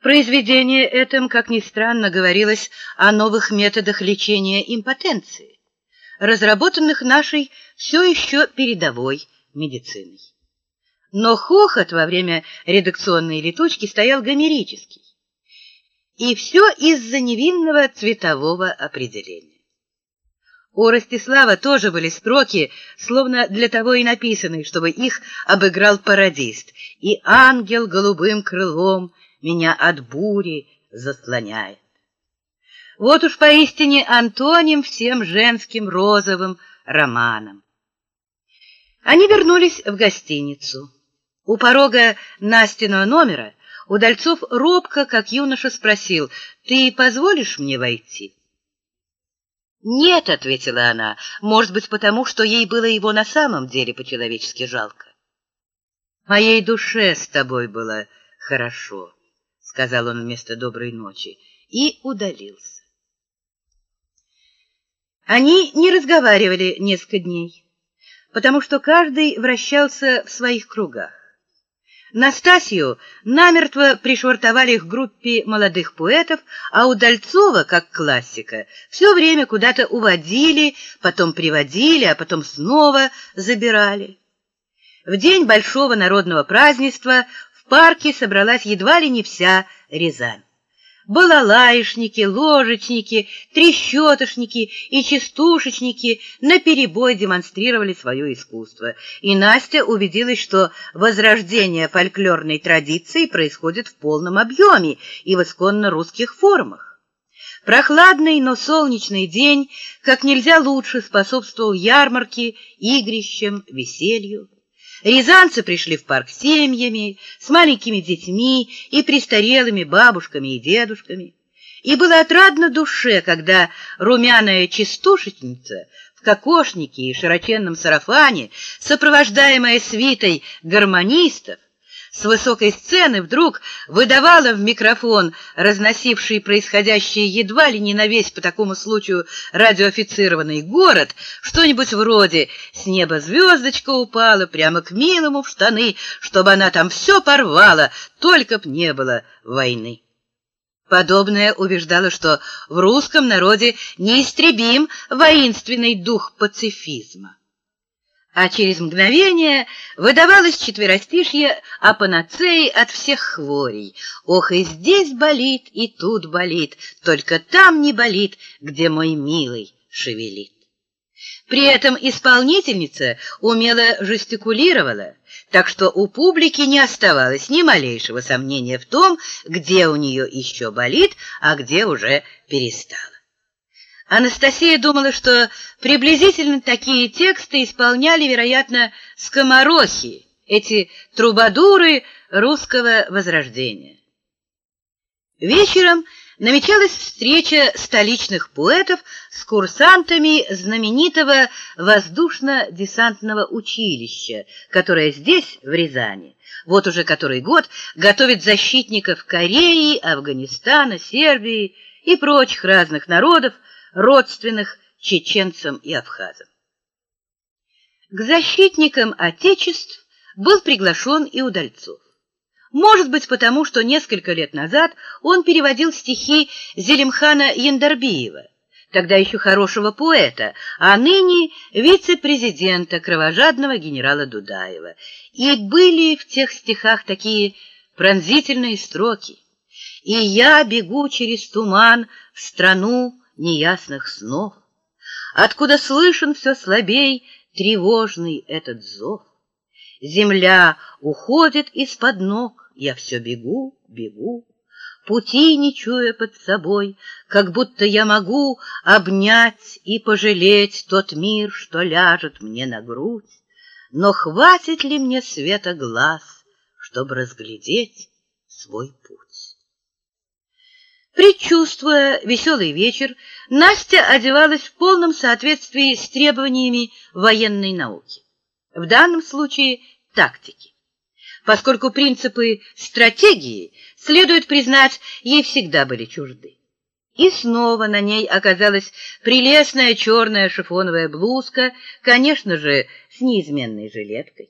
В произведении этом, как ни странно, говорилось о новых методах лечения импотенции, разработанных нашей все еще передовой медициной. Но хохот во время редакционной летучки стоял гомерический. И все из-за невинного цветового определения. У Ростислава тоже были строки, словно для того и написанные, чтобы их обыграл пародист. И ангел голубым крылом меня от бури заслоняет. Вот уж поистине антоним всем женским розовым романам. Они вернулись в гостиницу. У порога Настиного номера Удальцов робко, как юноша, спросил, «Ты позволишь мне войти?» «Нет», — ответила она, — «может быть, потому, что ей было его на самом деле по-человечески жалко». «Моей душе с тобой было хорошо», — сказал он вместо доброй ночи, и удалился. Они не разговаривали несколько дней, потому что каждый вращался в своих кругах. Настасью намертво пришвартовали к группе молодых поэтов, а Удальцова, как классика, все время куда-то уводили, потом приводили, а потом снова забирали. В день большого народного празднества парке собралась едва ли не вся Рязань балалаишники, ложечники, трещотошники и частушечники наперебой демонстрировали свое искусство. И Настя убедилась, что возрождение фольклорной традиции происходит в полном объеме и в исконно русских формах. Прохладный, но солнечный день как нельзя лучше способствовал ярмарке, игрищам, веселью. Рязанцы пришли в парк семьями, с маленькими детьми и престарелыми бабушками и дедушками. И было отрадно душе, когда румяная частушечница в кокошнике и широченном сарафане, сопровождаемая свитой гармонистов, с высокой сцены вдруг выдавала в микрофон, разносивший происходящее едва ли не на весь по такому случаю радиоофицированный город, что-нибудь вроде «С неба звездочка упала прямо к милому в штаны, чтобы она там все порвала, только б не было войны». Подобное убеждало, что в русском народе неистребим воинственный дух пацифизма а через мгновение выдавалось четверостишье о панацеи от всех хворей. Ох, и здесь болит, и тут болит, только там не болит, где мой милый шевелит. При этом исполнительница умело жестикулировала, так что у публики не оставалось ни малейшего сомнения в том, где у нее еще болит, а где уже перестала. Анастасия думала, что приблизительно такие тексты исполняли, вероятно, скоморохи, эти трубадуры русского возрождения. Вечером намечалась встреча столичных поэтов с курсантами знаменитого воздушно-десантного училища, которое здесь, в Рязани, вот уже который год готовит защитников Кореи, Афганистана, Сербии и прочих разных народов, родственных чеченцам и абхазам. К защитникам Отечеств был приглашен и Удальцов. Может быть, потому что несколько лет назад он переводил стихи Зелимхана Яндарбиева, тогда еще хорошего поэта, а ныне вице-президента кровожадного генерала Дудаева. И были в тех стихах такие пронзительные строки. «И я бегу через туман в страну, неясных снов, Откуда слышен все слабей тревожный этот зов. Земля уходит из-под ног, я все бегу, бегу, Пути не чуя под собой, как будто я могу Обнять и пожалеть тот мир, что ляжет мне на грудь. Но хватит ли мне света глаз, чтобы разглядеть свой путь? Предчувствуя веселый вечер, Настя одевалась в полном соответствии с требованиями военной науки. В данном случае тактики. Поскольку принципы стратегии, следует признать, ей всегда были чужды. И снова на ней оказалась прелестная черная шифоновая блузка, конечно же, с неизменной жилеткой.